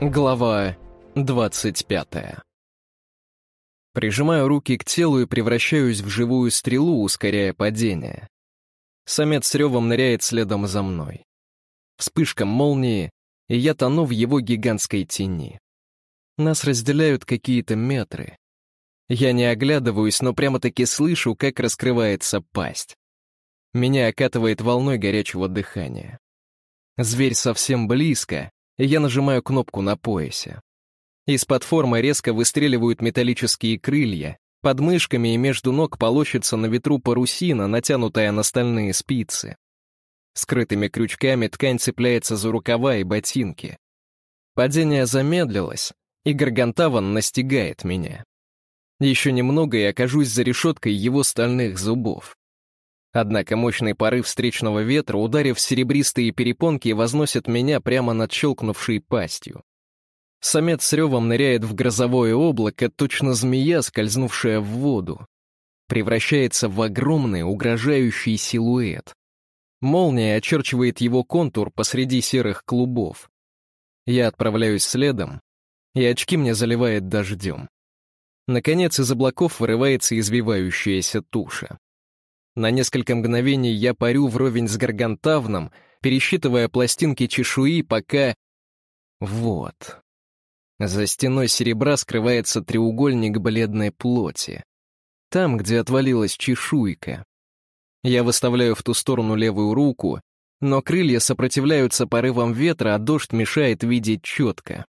Глава 25 Прижимаю руки к телу и превращаюсь в живую стрелу, ускоряя падение. Самец с ревом ныряет следом за мной. Вспышка молнии, и я тону в его гигантской тени. Нас разделяют какие-то метры. Я не оглядываюсь, но прямо-таки слышу, как раскрывается пасть. Меня окатывает волной горячего дыхания. Зверь совсем близко, и я нажимаю кнопку на поясе. Из платформы резко выстреливают металлические крылья, под мышками и между ног полощется на ветру парусина, натянутая на стальные спицы. Скрытыми крючками ткань цепляется за рукава и ботинки. Падение замедлилось, и Гаргантаван настигает меня. Еще немного и окажусь за решеткой его стальных зубов. Однако мощный порыв встречного ветра, ударив серебристые перепонки, возносит меня прямо над щелкнувшей пастью. Самец с ревом ныряет в грозовое облако, точно змея, скользнувшая в воду. Превращается в огромный угрожающий силуэт. Молния очерчивает его контур посреди серых клубов. Я отправляюсь следом, и очки мне заливает дождем. Наконец из облаков вырывается извивающаяся туша. На несколько мгновений я парю вровень с гаргантавном, пересчитывая пластинки чешуи, пока... Вот. За стеной серебра скрывается треугольник бледной плоти. Там, где отвалилась чешуйка. Я выставляю в ту сторону левую руку, но крылья сопротивляются порывам ветра, а дождь мешает видеть четко.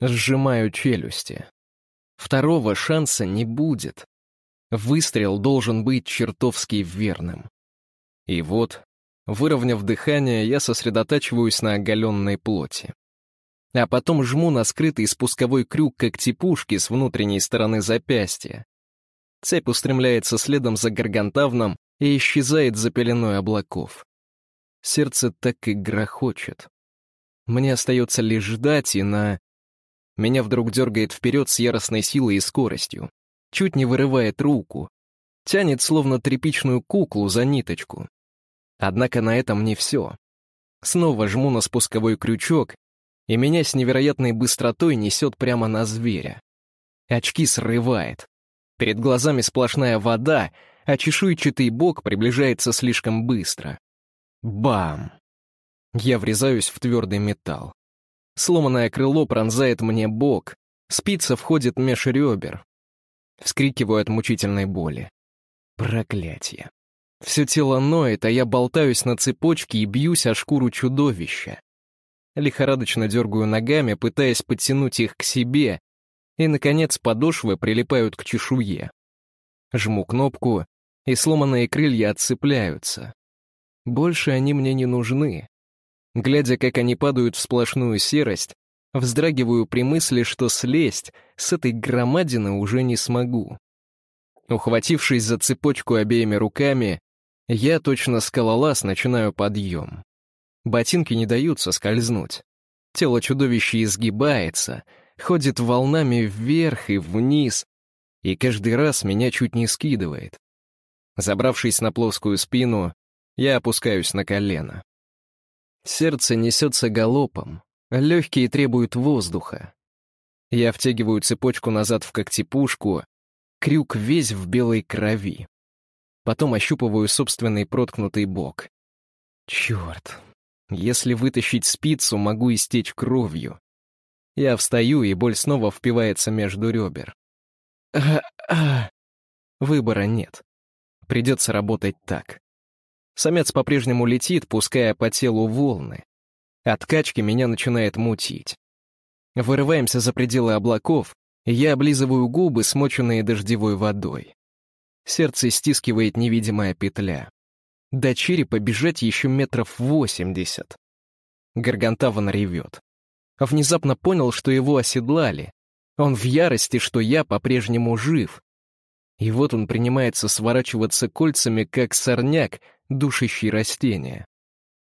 Сжимаю челюсти. Второго шанса не будет. Выстрел должен быть чертовски верным. И вот, выровняв дыхание, я сосредотачиваюсь на оголенной плоти. А потом жму на скрытый спусковой крюк как типушки с внутренней стороны запястья. Цепь устремляется следом за гаргантавном и исчезает за пеленой облаков. Сердце так и грохочет. Мне остается лишь ждать, и на... Меня вдруг дергает вперед с яростной силой и скоростью чуть не вырывает руку. Тянет словно тряпичную куклу за ниточку. Однако на этом не все. Снова жму на спусковой крючок, и меня с невероятной быстротой несет прямо на зверя. Очки срывает. Перед глазами сплошная вода, а чешуйчатый бок приближается слишком быстро. Бам! Я врезаюсь в твердый металл. Сломанное крыло пронзает мне бок, спица входит меж ребер, Вскрикиваю от мучительной боли. Проклятие. Все тело ноет, а я болтаюсь на цепочке и бьюсь о шкуру чудовища. Лихорадочно дергаю ногами, пытаясь подтянуть их к себе, и, наконец, подошвы прилипают к чешуе. Жму кнопку, и сломанные крылья отцепляются. Больше они мне не нужны. Глядя, как они падают в сплошную серость, Вздрагиваю при мысли, что слезть с этой громадины уже не смогу. Ухватившись за цепочку обеими руками, я, точно скалолаз, начинаю подъем. Ботинки не дают соскользнуть. Тело чудовища изгибается, ходит волнами вверх и вниз, и каждый раз меня чуть не скидывает. Забравшись на плоскую спину, я опускаюсь на колено. Сердце несется галопом, Легкие требуют воздуха. Я втягиваю цепочку назад в когтепушку, крюк весь в белой крови. Потом ощупываю собственный проткнутый бок. Черт, если вытащить спицу, могу истечь кровью. Я встаю, и боль снова впивается между ребер. Выбора нет. Придется работать так. Самец по-прежнему летит, пуская по телу волны. От качки меня начинает мутить. Вырываемся за пределы облаков, и я облизываю губы, смоченные дождевой водой. Сердце стискивает невидимая петля. До черепа бежать еще метров восемьдесят. Гаргантаван ревет. Внезапно понял, что его оседлали. Он в ярости, что я по-прежнему жив. И вот он принимается сворачиваться кольцами, как сорняк, душащий растения.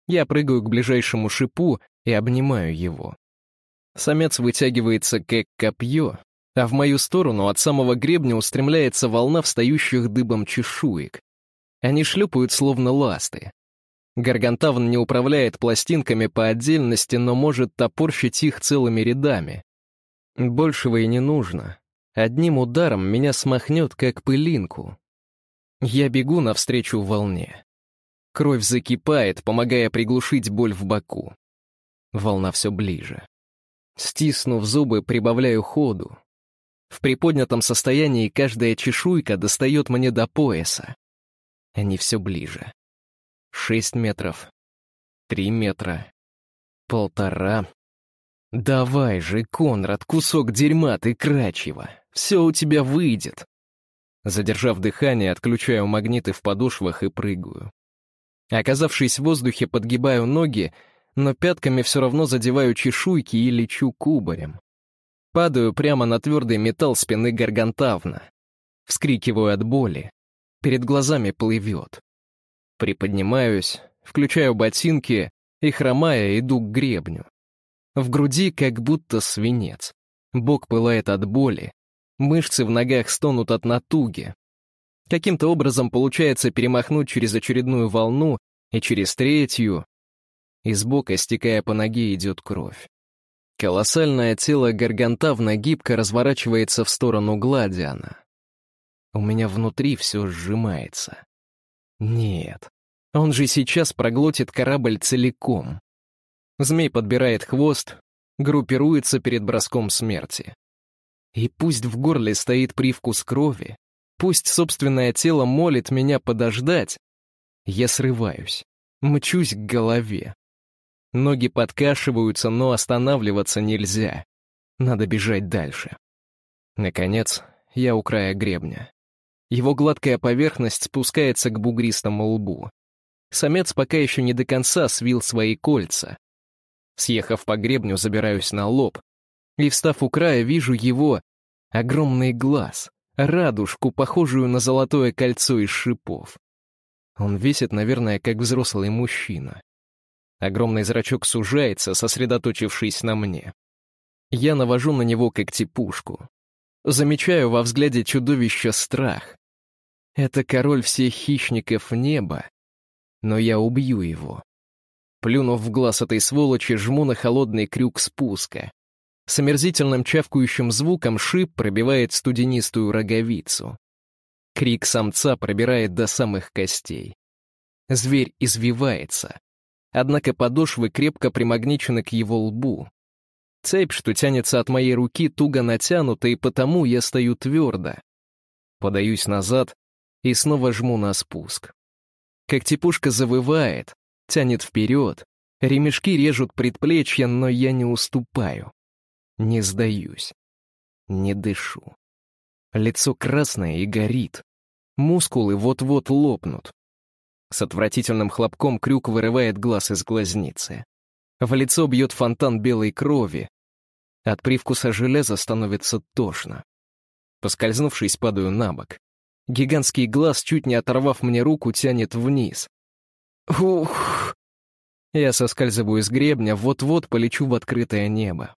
Я прыгаю к ближайшему шипу и обнимаю его. Самец вытягивается как копье, а в мою сторону от самого гребня устремляется волна встающих дыбом чешуек. Они шлепают словно ласты. Гаргантавн не управляет пластинками по отдельности, но может топорщить их целыми рядами. Большего и не нужно. Одним ударом меня смахнет, как пылинку. Я бегу навстречу волне. Кровь закипает, помогая приглушить боль в боку. Волна все ближе. Стиснув зубы, прибавляю ходу. В приподнятом состоянии каждая чешуйка достает мне до пояса. Они все ближе. Шесть метров. Три метра. Полтора. Давай же, Конрад, кусок дерьма ты крачьего. Все у тебя выйдет. Задержав дыхание, отключаю магниты в подошвах и прыгаю. Оказавшись в воздухе, подгибаю ноги, но пятками все равно задеваю чешуйки и лечу кубарем. Падаю прямо на твердый металл спины гаргантавна. Вскрикиваю от боли. Перед глазами плывет. Приподнимаюсь, включаю ботинки и, хромая, иду к гребню. В груди как будто свинец. Бок пылает от боли. Мышцы в ногах стонут от натуги. Каким-то образом получается перемахнуть через очередную волну и через третью. Из бока, стекая по ноге, идет кровь. Колоссальное тело гаргантавна гибко разворачивается в сторону Гладиана. У меня внутри все сжимается. Нет, он же сейчас проглотит корабль целиком. Змей подбирает хвост, группируется перед броском смерти. И пусть в горле стоит привкус крови, пусть собственное тело молит меня подождать, я срываюсь, мчусь к голове, Ноги подкашиваются, но останавливаться нельзя. Надо бежать дальше. Наконец, я у края гребня. Его гладкая поверхность спускается к бугристому лбу. Самец пока еще не до конца свил свои кольца. Съехав по гребню, забираюсь на лоб. И, встав у края, вижу его огромный глаз, радужку, похожую на золотое кольцо из шипов. Он весит, наверное, как взрослый мужчина. Огромный зрачок сужается, сосредоточившись на мне. Я навожу на него когтепушку. Замечаю во взгляде чудовища страх. Это король всех хищников неба, но я убью его. Плюнув в глаз этой сволочи, жму на холодный крюк спуска. С омерзительным чавкающим звуком шип пробивает студенистую роговицу. Крик самца пробирает до самых костей. Зверь извивается, однако подошвы крепко примагничены к его лбу. Цепь, что тянется от моей руки, туго натянута, и потому я стою твердо. Подаюсь назад и снова жму на спуск. Как типушка завывает, тянет вперед, ремешки режут предплечья, но я не уступаю. Не сдаюсь. Не дышу. Лицо красное и горит. Мускулы вот-вот лопнут. С отвратительным хлопком крюк вырывает глаз из глазницы. В лицо бьет фонтан белой крови. От привкуса железа становится тошно. Поскользнувшись, падаю на бок. Гигантский глаз, чуть не оторвав мне руку, тянет вниз. Ух! Я соскальзываю с гребня, вот-вот полечу в открытое небо.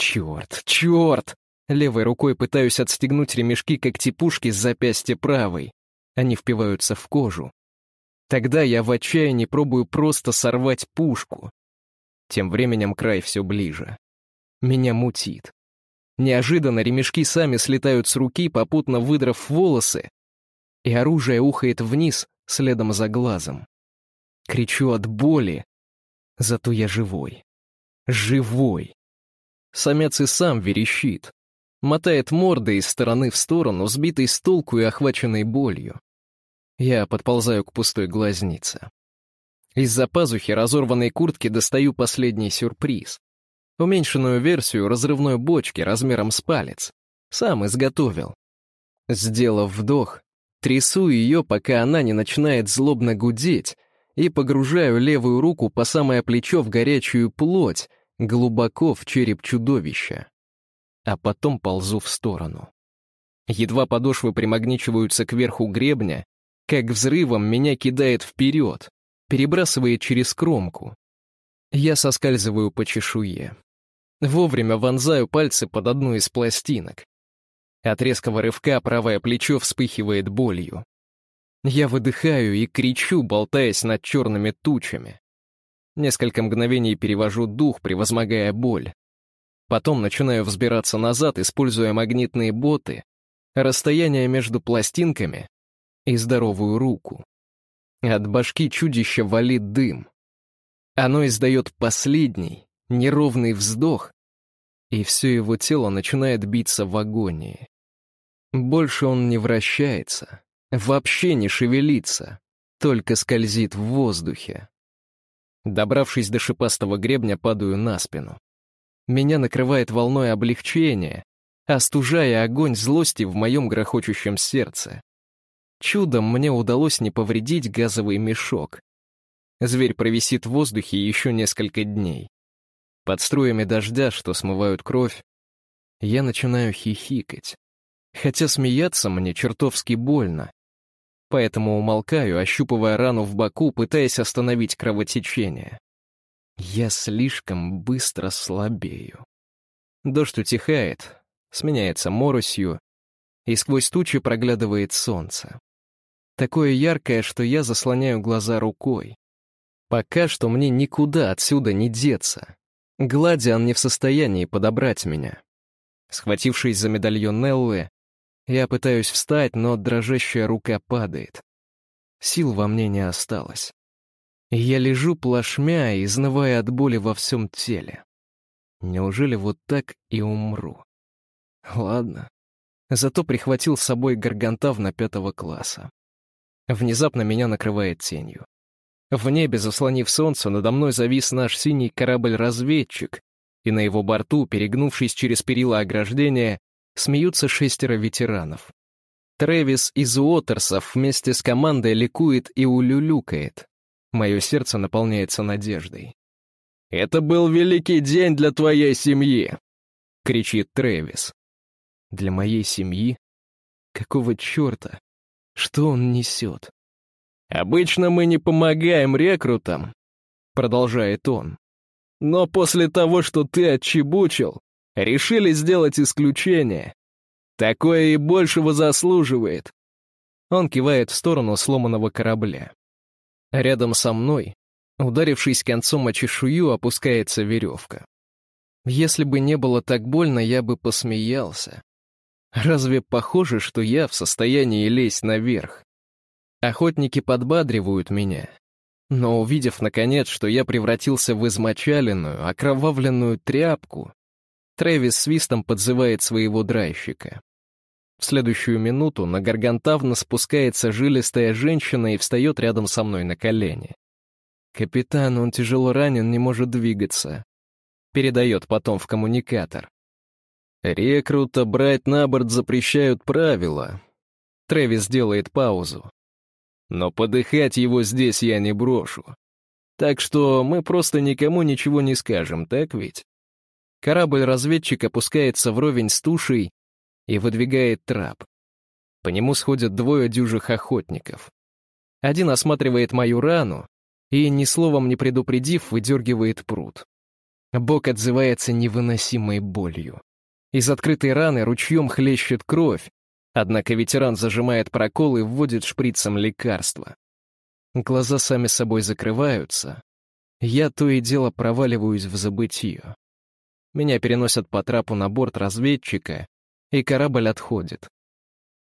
Черт, черт! Левой рукой пытаюсь отстегнуть ремешки когтепушки с запястья правой. Они впиваются в кожу. Тогда я в отчаянии пробую просто сорвать пушку. Тем временем край все ближе. Меня мутит. Неожиданно ремешки сами слетают с руки, попутно выдрав волосы, и оружие ухает вниз, следом за глазом. Кричу от боли, зато я живой. Живой. Самец и сам верещит. Мотает мордой из стороны в сторону, сбитый с толку и охваченный болью. Я подползаю к пустой глазнице. Из-за пазухи разорванной куртки достаю последний сюрприз. Уменьшенную версию разрывной бочки размером с палец. Сам изготовил. Сделав вдох, трясу ее, пока она не начинает злобно гудеть, и погружаю левую руку по самое плечо в горячую плоть, глубоко в череп чудовища. А потом ползу в сторону. Едва подошвы примагничиваются к верху гребня, как взрывом меня кидает вперед, перебрасывает через кромку. Я соскальзываю по чешуе. Вовремя вонзаю пальцы под одну из пластинок. От резкого рывка правое плечо вспыхивает болью. Я выдыхаю и кричу, болтаясь над черными тучами. Несколько мгновений перевожу дух, превозмогая боль. Потом начинаю взбираться назад, используя магнитные боты, расстояние между пластинками и здоровую руку. От башки чудища валит дым. Оно издает последний, неровный вздох, и все его тело начинает биться в агонии. Больше он не вращается, вообще не шевелится, только скользит в воздухе. Добравшись до шипастого гребня, падаю на спину. Меня накрывает волной облегчения, остужая огонь злости в моем грохочущем сердце. Чудом мне удалось не повредить газовый мешок. Зверь провисит в воздухе еще несколько дней. Под струями дождя, что смывают кровь, я начинаю хихикать. Хотя смеяться мне чертовски больно. Поэтому умолкаю, ощупывая рану в боку, пытаясь остановить кровотечение. Я слишком быстро слабею. Дождь утихает, сменяется моросью, и сквозь тучи проглядывает солнце. Такое яркое, что я заслоняю глаза рукой. Пока что мне никуда отсюда не деться. Гладиан не в состоянии подобрать меня. Схватившись за медальон Неллы, я пытаюсь встать, но дрожащая рука падает. Сил во мне не осталось. Я лежу плашмя, изнывая от боли во всем теле. Неужели вот так и умру? Ладно. Зато прихватил с собой гаргантавна пятого класса. Внезапно меня накрывает тенью. В небе, заслонив солнце, надо мной завис наш синий корабль-разведчик, и на его борту, перегнувшись через перила ограждения, смеются шестеро ветеранов. Трэвис из Уотерсов вместе с командой ликует и улюлюкает. Мое сердце наполняется надеждой. «Это был великий день для твоей семьи!» — кричит Трэвис. «Для моей семьи? Какого черта? Что он несет? «Обычно мы не помогаем рекрутам», — продолжает он. «Но после того, что ты отчебучил, решили сделать исключение. Такое и большего заслуживает». Он кивает в сторону сломанного корабля. Рядом со мной, ударившись концом о чешую, опускается веревка. Если бы не было так больно, я бы посмеялся. Разве похоже, что я в состоянии лезть наверх? Охотники подбадривают меня. Но увидев, наконец, что я превратился в измочаленную, окровавленную тряпку, Трэвис свистом подзывает своего драйщика. В следующую минуту на Гаргантавна спускается жилистая женщина и встает рядом со мной на колени. «Капитан, он тяжело ранен, не может двигаться», — передает потом в коммуникатор. Рекрута брать на борт запрещают правила. Трэвис делает паузу. Но подыхать его здесь я не брошу. Так что мы просто никому ничего не скажем, так ведь? Корабль-разведчик опускается вровень с тушей и выдвигает трап. По нему сходят двое дюжих охотников. Один осматривает мою рану и, ни словом не предупредив, выдергивает пруд. Бок отзывается невыносимой болью. Из открытой раны ручьем хлещет кровь, однако ветеран зажимает прокол и вводит шприцем лекарства. Глаза сами собой закрываются. Я то и дело проваливаюсь в забытие. Меня переносят по трапу на борт разведчика, и корабль отходит.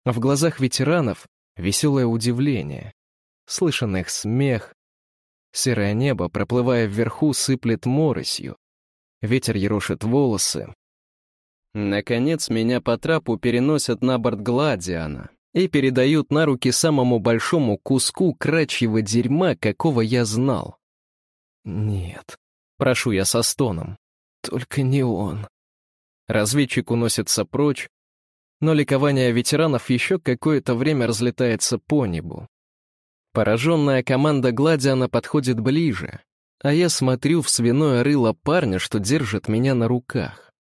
В глазах ветеранов веселое удивление. Слышен их смех. Серое небо, проплывая вверху, сыплет моросью. Ветер ерошит волосы, Наконец, меня по трапу переносят на борт Гладиана и передают на руки самому большому куску крачьего дерьма, какого я знал. Нет, прошу я со стоном, только не он. Разведчик уносится прочь, но ликование ветеранов еще какое-то время разлетается по небу. Пораженная команда Гладиана подходит ближе, а я смотрю в свиное рыло парня, что держит меня на руках.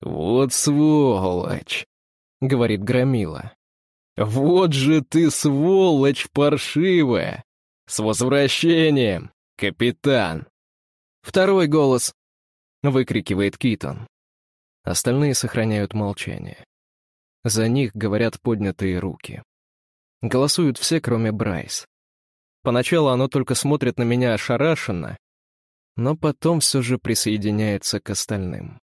«Вот сволочь!» — говорит Громила. «Вот же ты сволочь паршивая! С возвращением, капитан!» «Второй голос!» — выкрикивает Китон. Остальные сохраняют молчание. За них говорят поднятые руки. Голосуют все, кроме Брайс. Поначалу оно только смотрит на меня ошарашенно, но потом все же присоединяется к остальным.